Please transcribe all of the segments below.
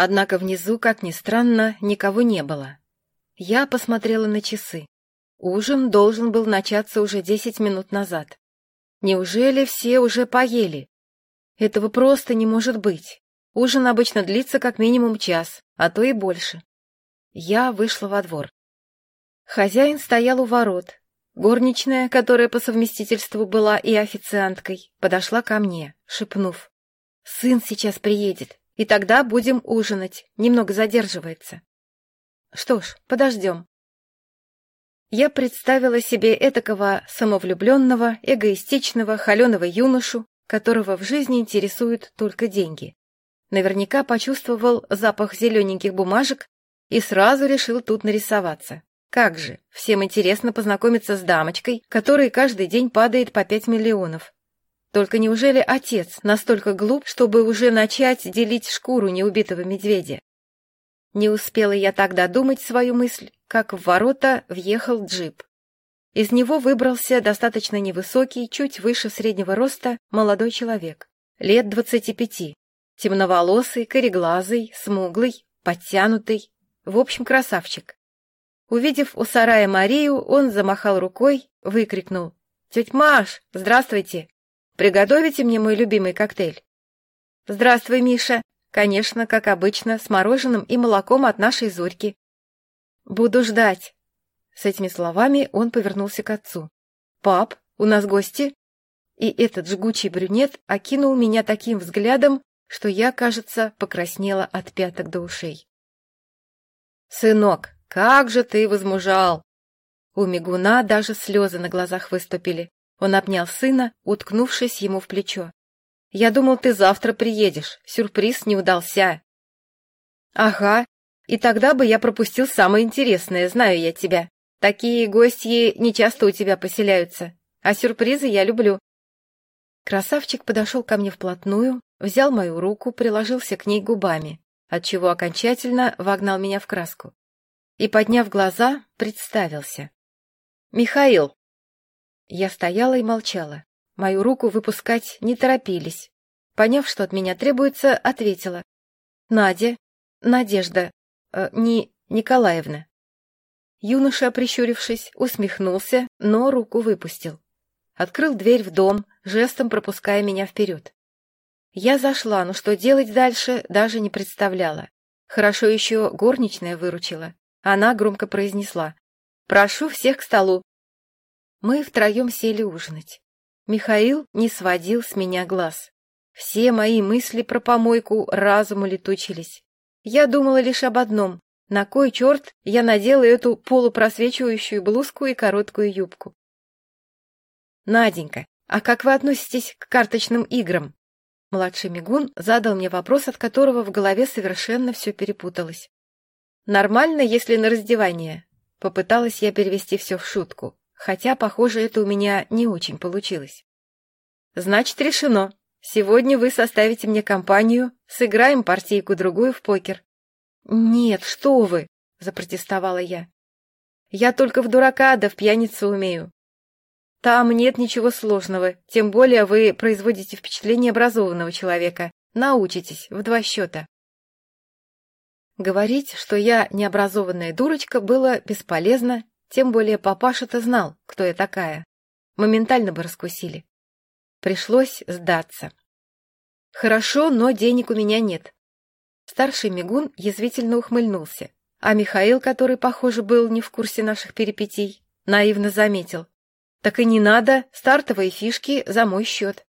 Однако внизу, как ни странно, никого не было. Я посмотрела на часы. Ужин должен был начаться уже десять минут назад. Неужели все уже поели? Этого просто не может быть. Ужин обычно длится как минимум час, а то и больше. Я вышла во двор. Хозяин стоял у ворот. Горничная, которая по совместительству была и официанткой, подошла ко мне, шепнув. «Сын сейчас приедет, и тогда будем ужинать, немного задерживается». «Что ж, подождем». Я представила себе этакого самовлюбленного, эгоистичного, холеного юношу, которого в жизни интересуют только деньги. Наверняка почувствовал запах зелененьких бумажек и сразу решил тут нарисоваться. Как же, всем интересно познакомиться с дамочкой, которой каждый день падает по пять миллионов. Только неужели отец настолько глуп, чтобы уже начать делить шкуру неубитого медведя? Не успела я тогда думать свою мысль, как в ворота въехал джип. Из него выбрался достаточно невысокий, чуть выше среднего роста, молодой человек, лет двадцати пяти, темноволосый, кореглазый, смуглый, подтянутый, в общем, красавчик. Увидев у сарая Марию, он замахал рукой, выкрикнул. «Тетя Маш, здравствуйте! Приготовите мне мой любимый коктейль?» «Здравствуй, Миша!» «Конечно, как обычно, с мороженым и молоком от нашей Зорьки». «Буду ждать!» С этими словами он повернулся к отцу. «Пап, у нас гости?» И этот жгучий брюнет окинул меня таким взглядом, что я, кажется, покраснела от пяток до ушей. «Сынок, как же ты возмужал!» У мигуна даже слезы на глазах выступили. Он обнял сына, уткнувшись ему в плечо. «Я думал, ты завтра приедешь. Сюрприз не удался». «Ага, и тогда бы я пропустил самое интересное, знаю я тебя. Такие гости не часто у тебя поселяются, а сюрпризы я люблю». Красавчик подошел ко мне вплотную, взял мою руку, приложился к ней губами, отчего окончательно вогнал меня в краску и, подняв глаза, представился. «Михаил!» Я стояла и молчала. Мою руку выпускать не торопились. Поняв, что от меня требуется, ответила. «Надя, Надежда, э, не Николаевна». Юноша, прищурившись, усмехнулся, но руку выпустил. Открыл дверь в дом, жестом пропуская меня вперед. Я зашла, но что делать дальше, даже не представляла. Хорошо еще горничная выручила. Она громко произнесла. «Прошу всех к столу». Мы втроем сели ужинать. Михаил не сводил с меня глаз. Все мои мысли про помойку разуму летучились. Я думала лишь об одном. На кой черт я надела эту полупросвечивающую блузку и короткую юбку? «Наденька, а как вы относитесь к карточным играм?» Младший мигун задал мне вопрос, от которого в голове совершенно все перепуталось. Нормально, если на раздевание. Попыталась я перевести все в шутку, хотя, похоже, это у меня не очень получилось. Значит, решено. Сегодня вы составите мне компанию, сыграем партийку-другую в покер. Нет, что вы, запротестовала я. Я только в дурака да в пьяницу умею. Там нет ничего сложного, тем более вы производите впечатление образованного человека. Научитесь в два счета. Говорить, что я необразованная дурочка, было бесполезно, тем более папаша-то знал, кто я такая. Моментально бы раскусили. Пришлось сдаться. Хорошо, но денег у меня нет. Старший мигун язвительно ухмыльнулся, а Михаил, который, похоже, был не в курсе наших перипетий, наивно заметил. Так и не надо, стартовые фишки за мой счет.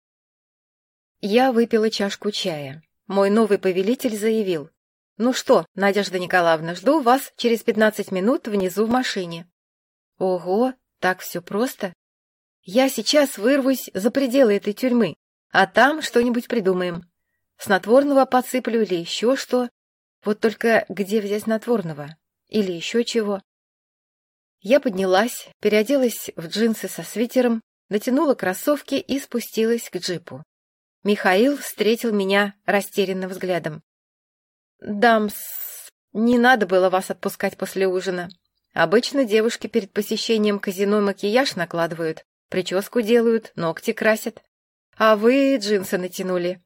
Я выпила чашку чая. Мой новый повелитель заявил, «Ну что, Надежда Николаевна, жду вас через пятнадцать минут внизу в машине». «Ого, так все просто. Я сейчас вырвусь за пределы этой тюрьмы, а там что-нибудь придумаем. Снотворного подсыплю или еще что. Вот только где взять снотворного? Или еще чего?» Я поднялась, переоделась в джинсы со свитером, натянула кроссовки и спустилась к джипу. Михаил встретил меня растерянным взглядом. «Дамс, не надо было вас отпускать после ужина. Обычно девушки перед посещением казино макияж накладывают, прическу делают, ногти красят. А вы джинсы натянули».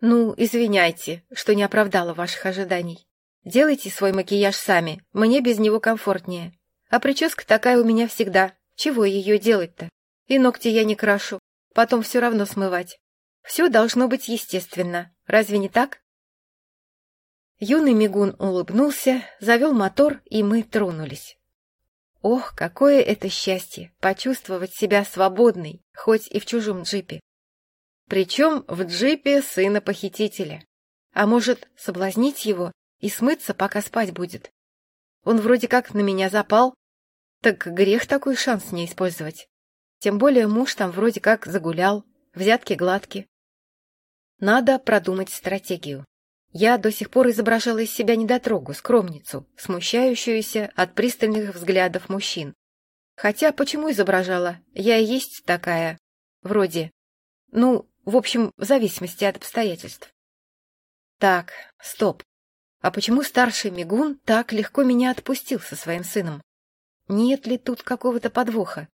Ну, извиняйте, что не оправдала ваших ожиданий. Делайте свой макияж сами, мне без него комфортнее. А прическа такая у меня всегда. Чего ее делать-то? И ногти я не крашу, потом все равно смывать. Все должно быть естественно, разве не так? Юный мигун улыбнулся, завел мотор, и мы тронулись. Ох, какое это счастье — почувствовать себя свободной, хоть и в чужом джипе. Причем в джипе сына похитителя. А может, соблазнить его и смыться, пока спать будет? Он вроде как на меня запал. Так грех такой шанс не использовать. Тем более муж там вроде как загулял, взятки гладки. Надо продумать стратегию. Я до сих пор изображала из себя недотрогу, скромницу, смущающуюся от пристальных взглядов мужчин. Хотя почему изображала? Я и есть такая. Вроде. Ну, в общем, в зависимости от обстоятельств. Так, стоп. А почему старший Мигун так легко меня отпустил со своим сыном? Нет ли тут какого-то подвоха?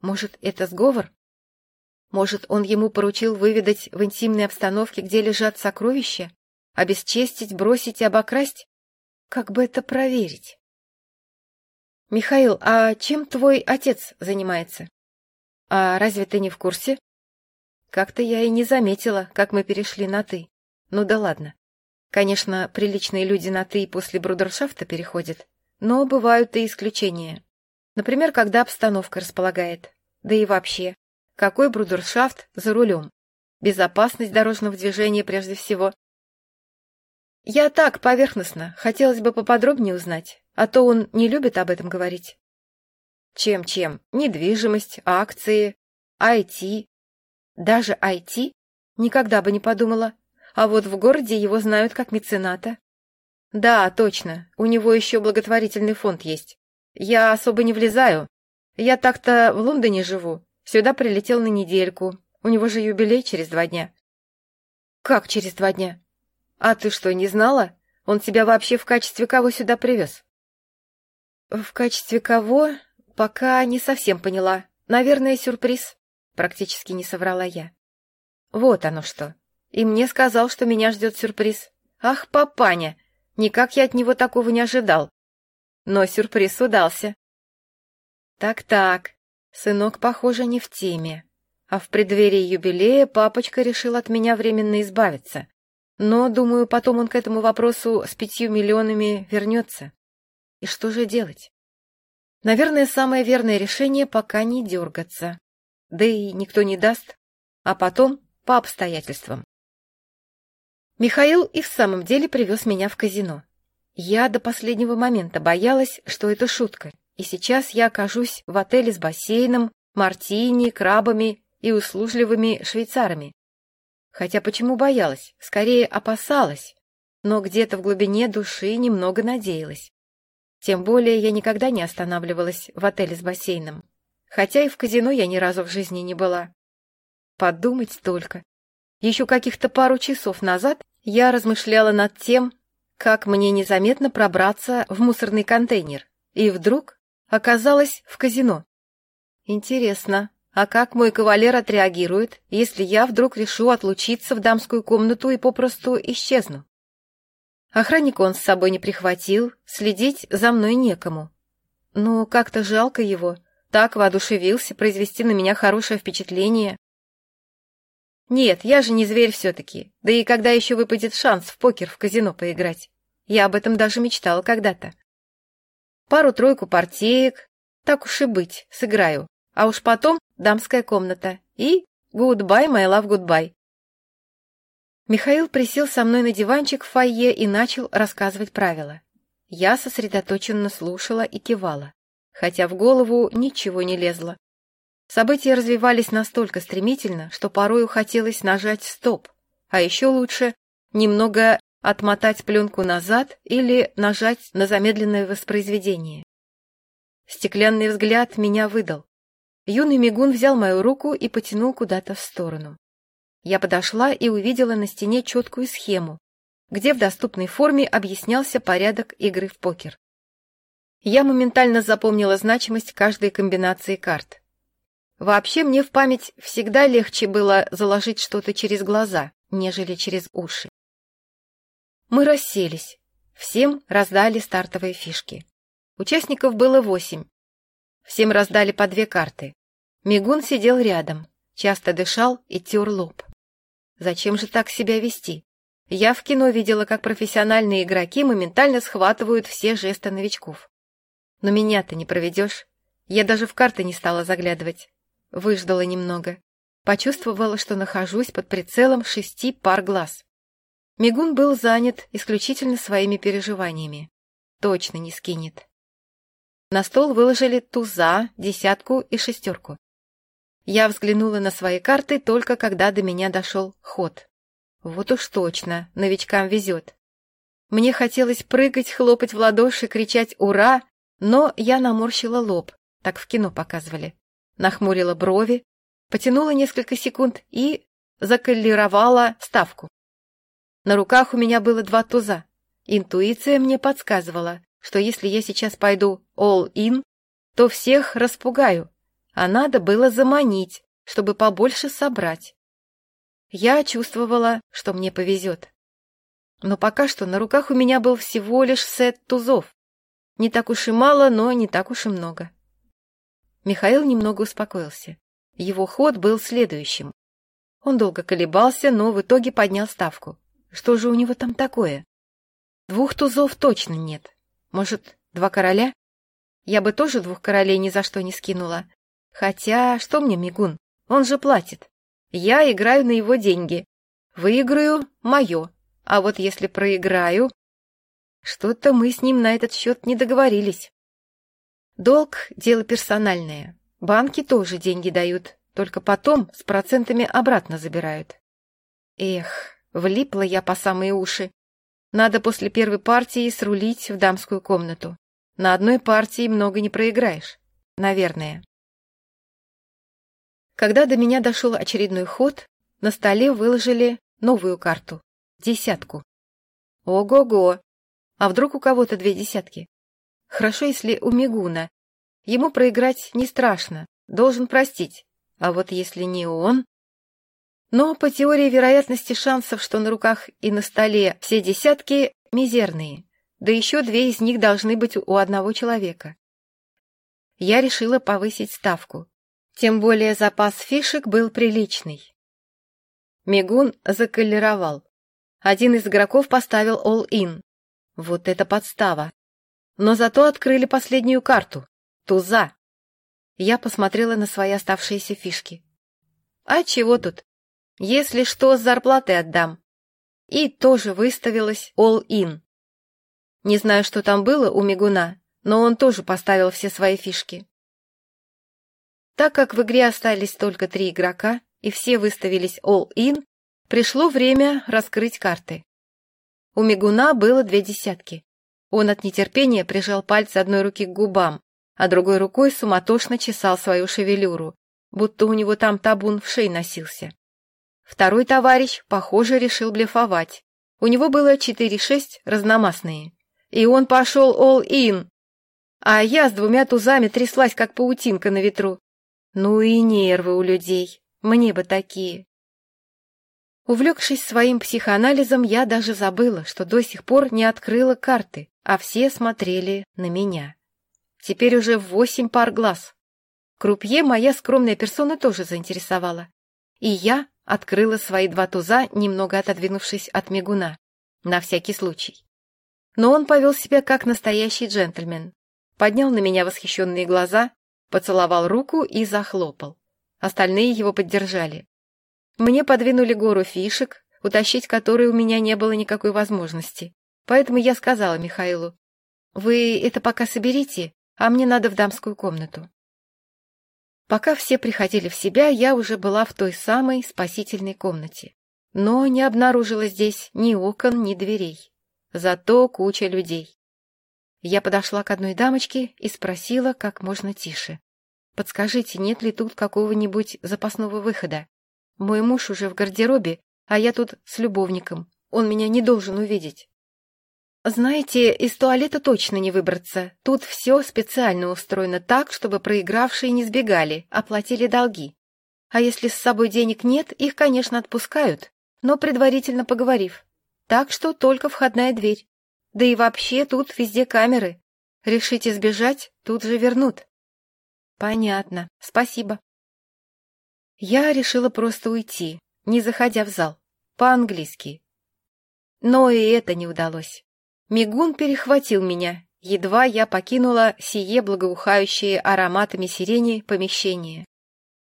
Может, это сговор? Может, он ему поручил выведать в интимной обстановке, где лежат сокровища? Обесчестить, бросить и обокрасть? Как бы это проверить? Михаил, а чем твой отец занимается? А разве ты не в курсе? Как-то я и не заметила, как мы перешли на «ты». Ну да ладно. Конечно, приличные люди на «ты» после брудершафта переходят, но бывают и исключения. Например, когда обстановка располагает. Да и вообще, какой брудершафт за рулем? Безопасность дорожного движения прежде всего. Я так, поверхностно, хотелось бы поподробнее узнать, а то он не любит об этом говорить. Чем-чем? Недвижимость, акции, IT, даже IT? Никогда бы не подумала. А вот в городе его знают как мецената. Да, точно, у него еще благотворительный фонд есть. Я особо не влезаю. Я так-то в Лондоне живу. Сюда прилетел на недельку. У него же юбилей через два дня. Как через два дня? А ты что, не знала? Он тебя вообще в качестве кого сюда привез? В качестве кого? Пока не совсем поняла. Наверное, сюрприз. Практически не соврала я. Вот оно что. И мне сказал, что меня ждет сюрприз. Ах, папаня! Никак я от него такого не ожидал. Но сюрприз удался. Так-так, сынок, похоже, не в теме. А в преддверии юбилея папочка решил от меня временно избавиться. Но, думаю, потом он к этому вопросу с пятью миллионами вернется. И что же делать? Наверное, самое верное решение пока не дергаться да и никто не даст, а потом по обстоятельствам. Михаил и в самом деле привез меня в казино. Я до последнего момента боялась, что это шутка, и сейчас я окажусь в отеле с бассейном, мартини, крабами и услужливыми швейцарами. Хотя почему боялась? Скорее опасалась, но где-то в глубине души немного надеялась. Тем более я никогда не останавливалась в отеле с бассейном хотя и в казино я ни разу в жизни не была. Подумать только. Еще каких-то пару часов назад я размышляла над тем, как мне незаметно пробраться в мусорный контейнер, и вдруг оказалась в казино. Интересно, а как мой кавалер отреагирует, если я вдруг решу отлучиться в дамскую комнату и попросту исчезну? Охранник он с собой не прихватил, следить за мной некому. Но как-то жалко его, так воодушевился произвести на меня хорошее впечатление. Нет, я же не зверь все-таки, да и когда еще выпадет шанс в покер в казино поиграть? Я об этом даже мечтала когда-то. Пару-тройку партеек, так уж и быть, сыграю, а уж потом дамская комната и goodbye, my love, goodbye. Михаил присел со мной на диванчик в фойе и начал рассказывать правила. Я сосредоточенно слушала и кивала хотя в голову ничего не лезло. События развивались настолько стремительно, что порою хотелось нажать «стоп», а еще лучше немного отмотать пленку назад или нажать на замедленное воспроизведение. Стеклянный взгляд меня выдал. Юный мигун взял мою руку и потянул куда-то в сторону. Я подошла и увидела на стене четкую схему, где в доступной форме объяснялся порядок игры в покер. Я моментально запомнила значимость каждой комбинации карт. Вообще мне в память всегда легче было заложить что-то через глаза, нежели через уши. Мы расселись. Всем раздали стартовые фишки. Участников было восемь. Всем раздали по две карты. Мигун сидел рядом, часто дышал и тер лоб. Зачем же так себя вести? Я в кино видела, как профессиональные игроки моментально схватывают все жесты новичков. Но меня-то не проведешь. Я даже в карты не стала заглядывать. Выждала немного. Почувствовала, что нахожусь под прицелом шести пар глаз. Мигун был занят исключительно своими переживаниями. Точно не скинет. На стол выложили туза, десятку и шестерку. Я взглянула на свои карты только когда до меня дошел ход. Вот уж точно, новичкам везет. Мне хотелось прыгать, хлопать в ладоши, кричать «Ура!», но я наморщила лоб, так в кино показывали. Нахмурила брови, потянула несколько секунд и заколлировала ставку. На руках у меня было два туза. Интуиция мне подсказывала, что если я сейчас пойду all-in, то всех распугаю, а надо было заманить, чтобы побольше собрать. Я чувствовала, что мне повезет. Но пока что на руках у меня был всего лишь сет тузов. Не так уж и мало, но не так уж и много. Михаил немного успокоился. Его ход был следующим. Он долго колебался, но в итоге поднял ставку. Что же у него там такое? Двух тузов точно нет. Может, два короля? Я бы тоже двух королей ни за что не скинула. Хотя, что мне Мигун? Он же платит. Я играю на его деньги. Выиграю — мое. А вот если проиграю... Что-то мы с ним на этот счет не договорились. Долг — дело персональное. Банки тоже деньги дают, только потом с процентами обратно забирают. Эх, влипла я по самые уши. Надо после первой партии срулить в дамскую комнату. На одной партии много не проиграешь. Наверное. Когда до меня дошел очередной ход, на столе выложили новую карту — десятку. Ого-го! А вдруг у кого-то две десятки? Хорошо, если у Мигуна. Ему проиграть не страшно, должен простить. А вот если не он... Но по теории вероятности шансов, что на руках и на столе все десятки, мизерные. Да еще две из них должны быть у одного человека. Я решила повысить ставку. Тем более запас фишек был приличный. Мигун заколеровал. Один из игроков поставил all-in. Вот это подстава. Но зато открыли последнюю карту. Туза. Я посмотрела на свои оставшиеся фишки. А чего тут? Если что, с зарплаты отдам. И тоже выставилась all-in. Не знаю, что там было у Мигуна, но он тоже поставил все свои фишки. Так как в игре остались только три игрока и все выставились all-in, пришло время раскрыть карты. У Мигуна было две десятки. Он от нетерпения прижал пальцы одной руки к губам, а другой рукой суматошно чесал свою шевелюру, будто у него там табун в шее носился. Второй товарищ, похоже, решил блефовать. У него было 4-6 разномастные. И он пошел all-in. А я с двумя тузами тряслась, как паутинка на ветру. Ну и нервы у людей. Мне бы такие. Увлекшись своим психоанализом, я даже забыла, что до сих пор не открыла карты, а все смотрели на меня. Теперь уже восемь пар глаз. Крупье моя скромная персона тоже заинтересовала. И я открыла свои два туза, немного отодвинувшись от мигуна, на всякий случай. Но он повел себя как настоящий джентльмен. Поднял на меня восхищенные глаза, поцеловал руку и захлопал. Остальные его поддержали. Мне подвинули гору фишек, утащить которые у меня не было никакой возможности. Поэтому я сказала Михаилу, «Вы это пока соберите, а мне надо в дамскую комнату». Пока все приходили в себя, я уже была в той самой спасительной комнате. Но не обнаружила здесь ни окон, ни дверей. Зато куча людей. Я подошла к одной дамочке и спросила как можно тише. «Подскажите, нет ли тут какого-нибудь запасного выхода? Мой муж уже в гардеробе, а я тут с любовником. Он меня не должен увидеть». «Знаете, из туалета точно не выбраться. Тут все специально устроено так, чтобы проигравшие не сбегали, а платили долги. А если с собой денег нет, их, конечно, отпускают. но предварительно поговорив. Так что только входная дверь. Да и вообще тут везде камеры. Решите сбежать, тут же вернут. Понятно, спасибо. Я решила просто уйти, не заходя в зал, по-английски. Но и это не удалось. Мигун перехватил меня, едва я покинула сие благоухающее ароматами сирени помещение.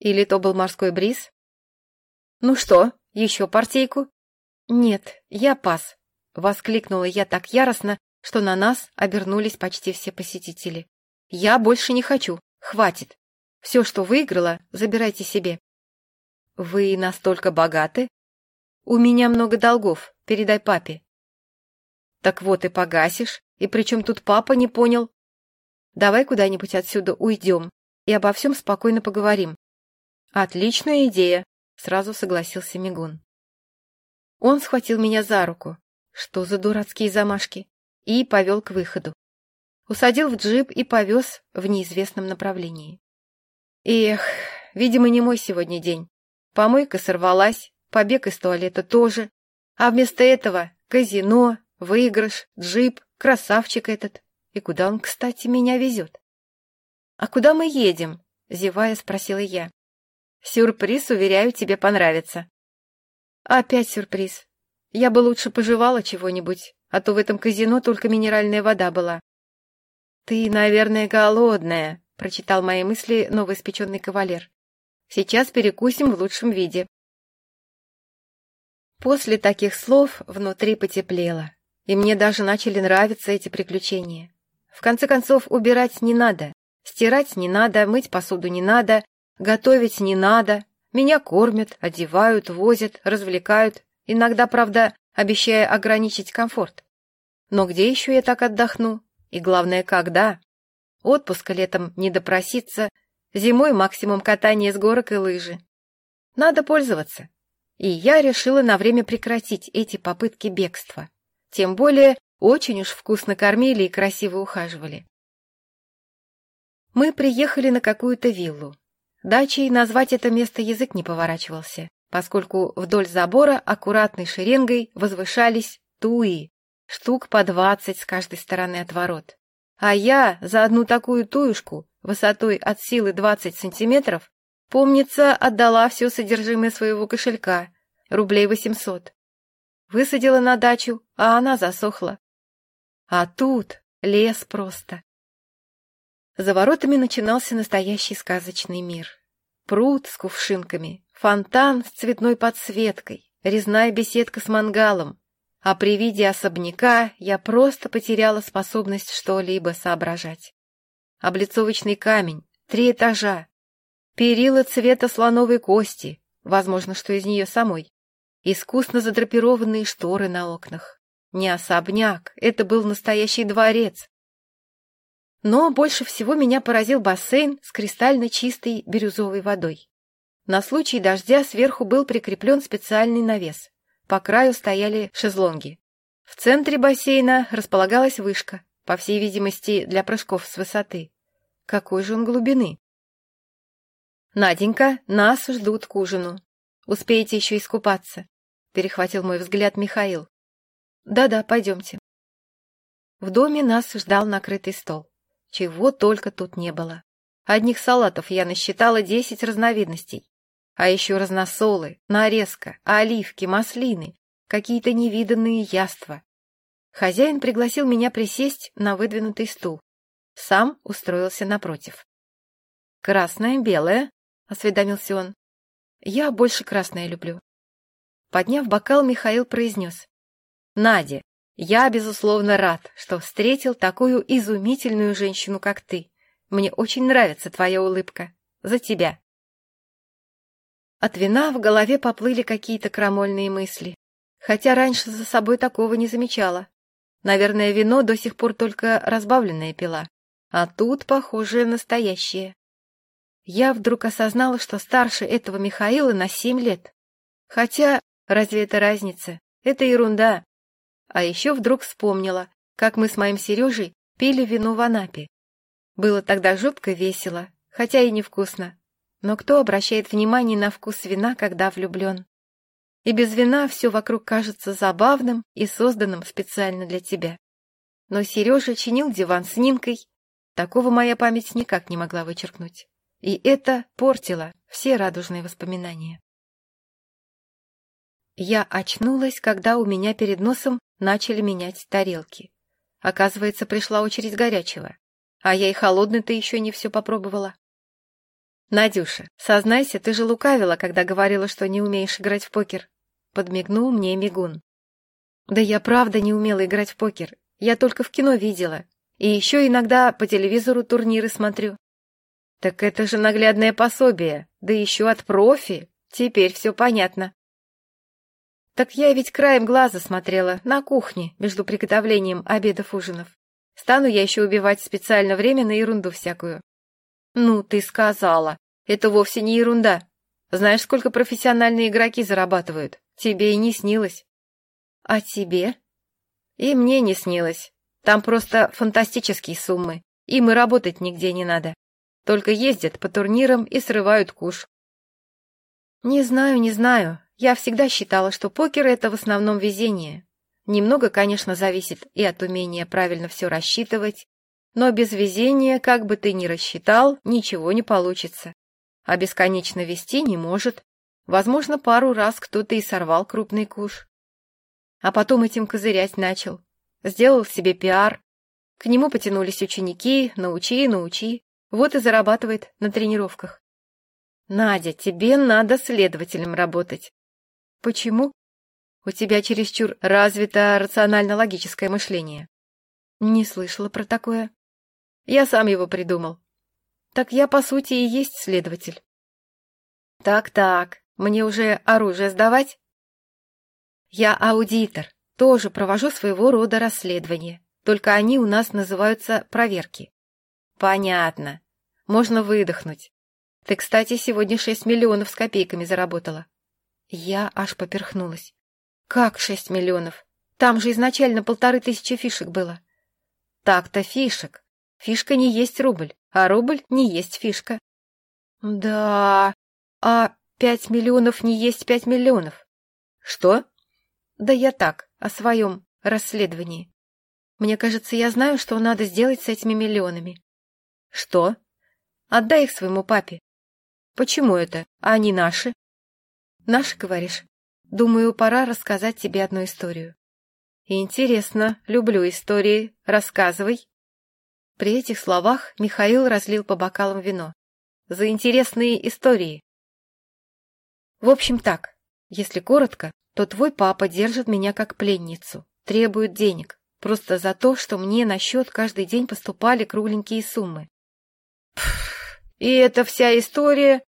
Или то был морской бриз? «Ну что, еще партийку?» «Нет, я пас», — воскликнула я так яростно, что на нас обернулись почти все посетители. «Я больше не хочу, хватит. Все, что выиграла, забирайте себе». «Вы настолько богаты?» «У меня много долгов, передай папе». «Так вот и погасишь, и причем тут папа не понял?» «Давай куда-нибудь отсюда уйдем и обо всем спокойно поговорим. «Отличная идея», — сразу согласился Мигун. Он схватил меня за руку, что за дурацкие замашки, и повел к выходу. Усадил в джип и повез в неизвестном направлении. Эх, видимо, не мой сегодня день. Помойка сорвалась, побег из туалета тоже. А вместо этого казино, выигрыш, джип, красавчик этот. И куда он, кстати, меня везет? — А куда мы едем? — зевая спросила я. Сюрприз, уверяю, тебе понравится. Опять сюрприз. Я бы лучше пожевала чего-нибудь, а то в этом казино только минеральная вода была. Ты, наверное, голодная, прочитал мои мысли новоиспеченный кавалер. Сейчас перекусим в лучшем виде. После таких слов внутри потеплело, и мне даже начали нравиться эти приключения. В конце концов, убирать не надо, стирать не надо, мыть посуду не надо, Готовить не надо. Меня кормят, одевают, возят, развлекают. Иногда, правда, обещая ограничить комфорт. Но где еще я так отдохну? И главное, когда? Отпуска летом не допроситься, зимой максимум катания с горок и лыжи. Надо пользоваться. И я решила на время прекратить эти попытки бегства. Тем более, очень уж вкусно кормили и красиво ухаживали. Мы приехали на какую-то виллу. Дачей назвать это место язык не поворачивался, поскольку вдоль забора аккуратной шеренгой возвышались туи, штук по двадцать с каждой стороны от ворот. А я за одну такую туюшку, высотой от силы двадцать сантиметров, помнится, отдала все содержимое своего кошелька, рублей восемьсот. Высадила на дачу, а она засохла. А тут лес просто. За воротами начинался настоящий сказочный мир. Пруд с кувшинками, фонтан с цветной подсветкой, резная беседка с мангалом. А при виде особняка я просто потеряла способность что-либо соображать. Облицовочный камень, три этажа, перила цвета слоновой кости, возможно, что из нее самой, искусно задрапированные шторы на окнах. Не особняк, это был настоящий дворец, но больше всего меня поразил бассейн с кристально чистой бирюзовой водой. На случай дождя сверху был прикреплен специальный навес. По краю стояли шезлонги. В центре бассейна располагалась вышка, по всей видимости, для прыжков с высоты. Какой же он глубины? «Наденька, нас ждут к ужину. Успеете еще искупаться?» — перехватил мой взгляд Михаил. «Да-да, пойдемте». В доме нас ждал накрытый стол. Чего только тут не было. Одних салатов я насчитала десять разновидностей. А еще разносолы, нарезка, оливки, маслины, какие-то невиданные яства. Хозяин пригласил меня присесть на выдвинутый стул. Сам устроился напротив. «Красное, белое?» — осведомился он. «Я больше красное люблю». Подняв бокал, Михаил произнес. «Надя, я, безусловно, рад, что встретил такую изумительную женщину, как ты. Мне очень нравится твоя улыбка. За тебя. От вина в голове поплыли какие-то крамольные мысли. Хотя раньше за собой такого не замечала. Наверное, вино до сих пор только разбавленное пила. А тут, похоже, настоящее. Я вдруг осознала, что старше этого Михаила на семь лет. Хотя, разве это разница? Это ерунда. А еще вдруг вспомнила, как мы с моим Сережей пили вино в Анапе. Было тогда жутко весело, хотя и невкусно. Но кто обращает внимание на вкус вина, когда влюблен? и без вина все вокруг кажется забавным и созданным специально для тебя. Но Сережа чинил диван с Нинкой, такого моя память никак не могла вычеркнуть. И это портило все радужные воспоминания. Я очнулась, когда у меня перед носом начали менять тарелки. Оказывается, пришла очередь горячего. А я и холодный-то еще не все попробовала. «Надюша, сознайся, ты же лукавила, когда говорила, что не умеешь играть в покер», — подмигнул мне Мигун. «Да я правда не умела играть в покер. Я только в кино видела. И еще иногда по телевизору турниры смотрю». «Так это же наглядное пособие, да еще от профи. Теперь все понятно». «Так я ведь краем глаза смотрела, на кухне, между приготовлением обедов-ужинов. Стану я еще убивать специально время на ерунду всякую. Ну, ты сказала. Это вовсе не ерунда. Знаешь, сколько профессиональные игроки зарабатывают? Тебе и не снилось. А тебе? И мне не снилось. Там просто фантастические суммы. Им и работать нигде не надо. Только ездят по турнирам и срывают куш. Не знаю, не знаю. Я всегда считала, что покер — это в основном везение. Немного, конечно, зависит и от умения правильно все рассчитывать, но без везения, как бы ты ни рассчитал, ничего не получится. А бесконечно вести не может. Возможно, пару раз кто-то и сорвал крупный куш. А потом этим козырять начал. Сделал себе пиар. К нему потянулись ученики, научи, научи. Вот и зарабатывает на тренировках. Надя, тебе надо следователем работать. Почему? У тебя чересчур развито рационально-логическое мышление. Не слышала про такое. Я сам его придумал. Так я, по сути, и есть следователь. Так-так, мне уже оружие сдавать? Я аудитор, тоже провожу своего рода расследования, только они у нас называются проверки. Понятно. Можно выдохнуть. Ты, кстати, сегодня шесть миллионов с копейками заработала. Я аж поперхнулась. Как шесть миллионов? Там же изначально полторы тысячи фишек было. Так-то фишек. Фишка не есть рубль, а рубль не есть фишка. Да, а пять миллионов не есть пять миллионов. Что? Да я так, о своем расследовании. Мне кажется, я знаю, что надо сделать с этими миллионами. Что? Отдай их своему папе. Почему это? А они наши? Наши, говоришь? Думаю, пора рассказать тебе одну историю. Интересно, люблю истории. Рассказывай. При этих словах Михаил разлил по бокалам вино. За интересные истории. В общем так, если коротко, то твой папа держит меня как пленницу, требует денег, просто за то, что мне на счет каждый день поступали кругленькие суммы. И это вся история?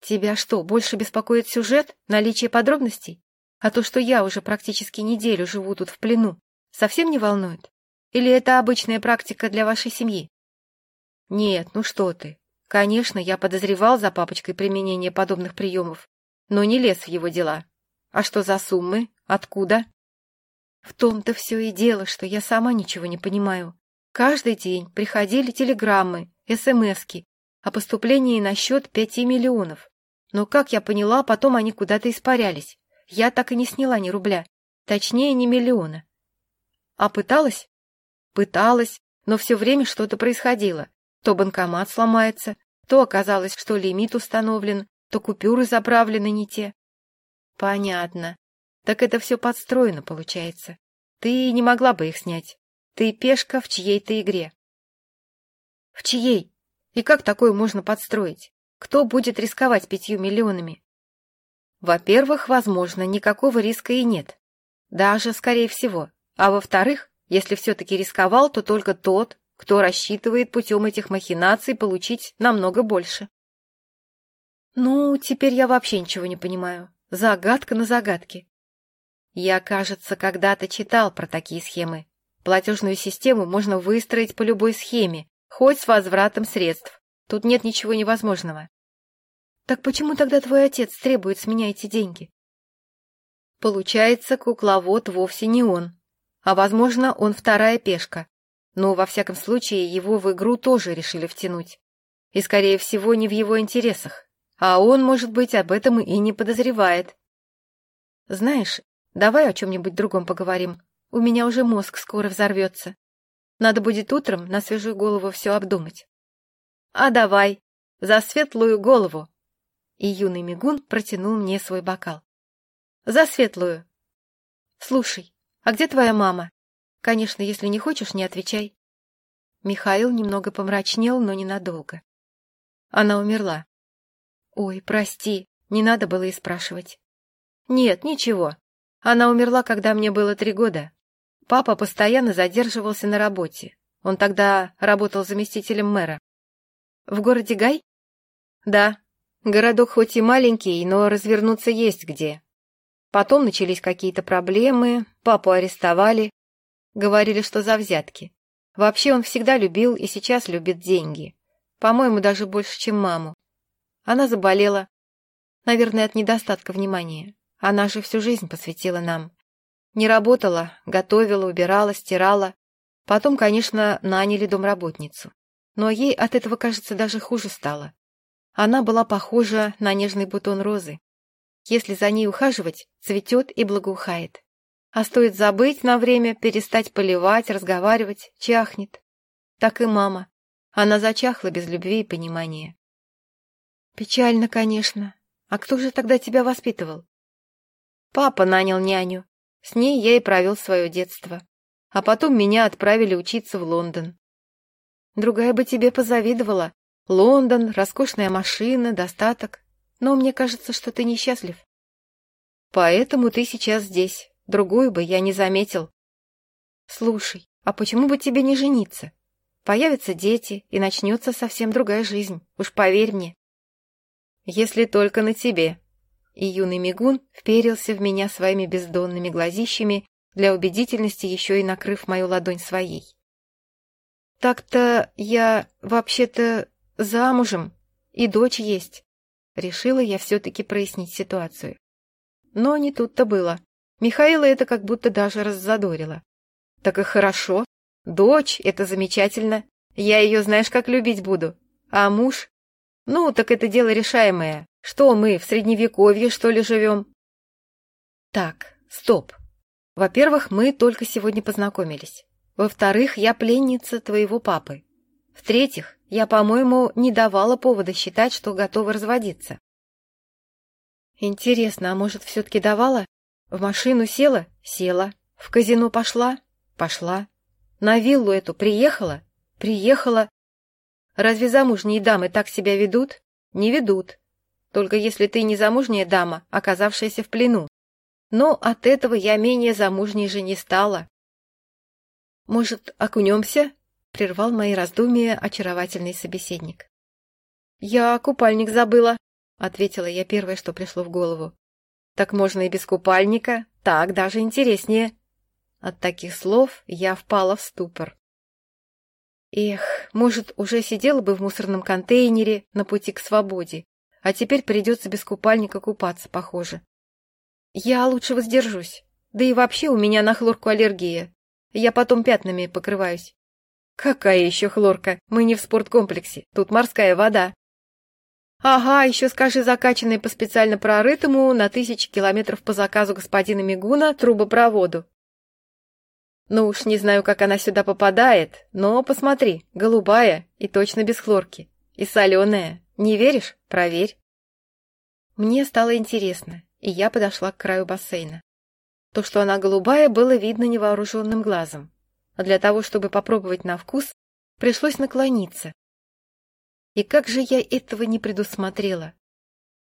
Тебя что, больше беспокоит сюжет, наличие подробностей? А то, что я уже практически неделю живу тут в плену, совсем не волнует? Или это обычная практика для вашей семьи? Нет, ну что ты. Конечно, я подозревал за папочкой применение подобных приемов, но не лез в его дела. А что за суммы? Откуда? В том-то все и дело, что я сама ничего не понимаю. Каждый день приходили телеграммы, смски о поступлении на счет пяти миллионов. Но, как я поняла, потом они куда-то испарялись. Я так и не сняла ни рубля. Точнее, ни миллиона. А пыталась? Пыталась, но все время что-то происходило. То банкомат сломается, то оказалось, что лимит установлен, то купюры заправлены не те. Понятно. Так это все подстроено, получается. Ты не могла бы их снять. Ты пешка в чьей-то игре. В чьей? И как такое можно подстроить? Кто будет рисковать пятью миллионами? Во-первых, возможно, никакого риска и нет. Даже, скорее всего. А во-вторых, если все-таки рисковал, то только тот, кто рассчитывает путем этих махинаций получить намного больше. Ну, теперь я вообще ничего не понимаю. Загадка на загадке. Я, кажется, когда-то читал про такие схемы. Платежную систему можно выстроить по любой схеме, хоть с возвратом средств. Тут нет ничего невозможного. Так почему тогда твой отец требует с меня эти деньги? Получается, кукловод вовсе не он. А, возможно, он вторая пешка. Но, во всяком случае, его в игру тоже решили втянуть. И, скорее всего, не в его интересах. А он, может быть, об этом и не подозревает. Знаешь, давай о чем-нибудь другом поговорим. У меня уже мозг скоро взорвется. Надо будет утром на свежую голову все обдумать. А давай, за светлую голову. И юный мигун протянул мне свой бокал. За светлую. Слушай, а где твоя мама? Конечно, если не хочешь, не отвечай. Михаил немного помрачнел, но ненадолго. Она умерла. Ой, прости, не надо было и спрашивать. Нет, ничего. Она умерла, когда мне было три года. Папа постоянно задерживался на работе. Он тогда работал заместителем мэра. В городе Гай? Да. Городок хоть и маленький, но развернуться есть где. Потом начались какие-то проблемы, папу арестовали. Говорили, что за взятки. Вообще он всегда любил и сейчас любит деньги. По-моему, даже больше, чем маму. Она заболела. Наверное, от недостатка внимания. Она же всю жизнь посвятила нам. Не работала, готовила, убирала, стирала. Потом, конечно, наняли домработницу. Но ей от этого, кажется, даже хуже стало. Она была похожа на нежный бутон розы. Если за ней ухаживать, цветет и благоухает. А стоит забыть на время, перестать поливать, разговаривать, чахнет. Так и мама. Она зачахла без любви и понимания. Печально, конечно. А кто же тогда тебя воспитывал? Папа нанял няню. С ней я и провел свое детство. А потом меня отправили учиться в Лондон. Другая бы тебе позавидовала. Лондон, роскошная машина, достаток. Но мне кажется, что ты несчастлив. Поэтому ты сейчас здесь. Другую бы я не заметил. Слушай, а почему бы тебе не жениться? Появятся дети, и начнется совсем другая жизнь. Уж поверь мне. Если только на тебе. И юный мигун вперился в меня своими бездонными глазищами, для убедительности еще и накрыв мою ладонь своей. Так-то я вообще-то замужем, и дочь есть. Решила я все-таки прояснить ситуацию. Но не тут-то было. Михаила это как будто даже раззадорило. Так и хорошо. Дочь — это замечательно. Я ее, знаешь, как любить буду. А муж? Ну, так это дело решаемое. Что мы, в средневековье, что ли, живем? Так, стоп. Во-первых, мы только сегодня познакомились. Во-вторых, я пленница твоего папы. В-третьих, я, по-моему, не давала повода считать, что готова разводиться. Интересно, а может, все-таки давала? В машину села? Села. В казино пошла? Пошла. На виллу эту приехала? Приехала. Разве замужние дамы так себя ведут? Не ведут. Только если ты не замужняя дама, оказавшаяся в плену. Но от этого я менее замужней же не стала. «Может, окунемся?» — прервал мои раздумья очаровательный собеседник. «Я купальник забыла», — ответила я первое, что пришло в голову. Так можно и без купальника, так даже интереснее. От таких слов я впала в ступор. Эх, может, уже сидела бы в мусорном контейнере на пути к свободе, а теперь придется без купальника купаться, похоже. Я лучше воздержусь. Да и вообще у меня на хлорку аллергия. Я потом пятнами покрываюсь. Какая еще хлорка? Мы не в спорткомплексе. Тут морская вода. Ага, еще скажи закачанной по специально прорытому на тысячи километров по заказу господина Мигуна трубопроводу. Ну уж не знаю, как она сюда попадает, но посмотри, голубая и точно без хлорки. И соленая. Не веришь? Проверь. Мне стало интересно, и я подошла к краю бассейна. То, что она голубая, было видно невооруженным глазом. А для того, чтобы попробовать на вкус, пришлось наклониться, и как же я этого не предусмотрела?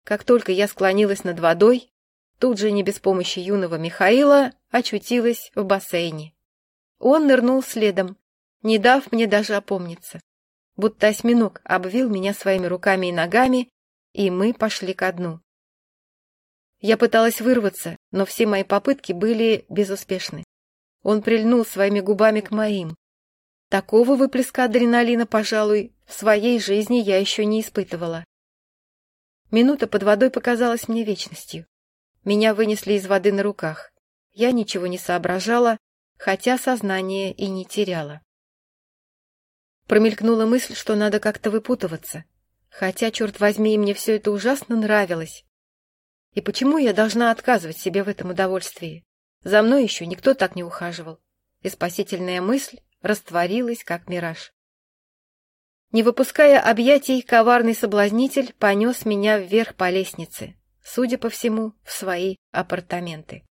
Как только я склонилась над водой, тут же не без помощи юного Михаила очутилась в бассейне. Он нырнул следом, не дав мне даже опомниться. Будто осьминог обвил меня своими руками и ногами, и мы пошли ко дну. Я пыталась вырваться, но все мои попытки были безуспешны. Он прильнул своими губами к моим. Такого выплеска адреналина, пожалуй, в своей жизни я еще не испытывала. Минута под водой показалась мне вечностью. Меня вынесли из воды на руках. Я ничего не соображала, хотя сознание и не теряла. Промелькнула мысль, что надо как-то выпутываться. Хотя, черт возьми, мне все это ужасно нравилось. И почему я должна отказывать себе в этом удовольствии? За мной еще никто так не ухаживал. И спасительная мысль растворилась, как мираж. Не выпуская объятий, коварный соблазнитель понес меня вверх по лестнице, судя по всему, в свои апартаменты.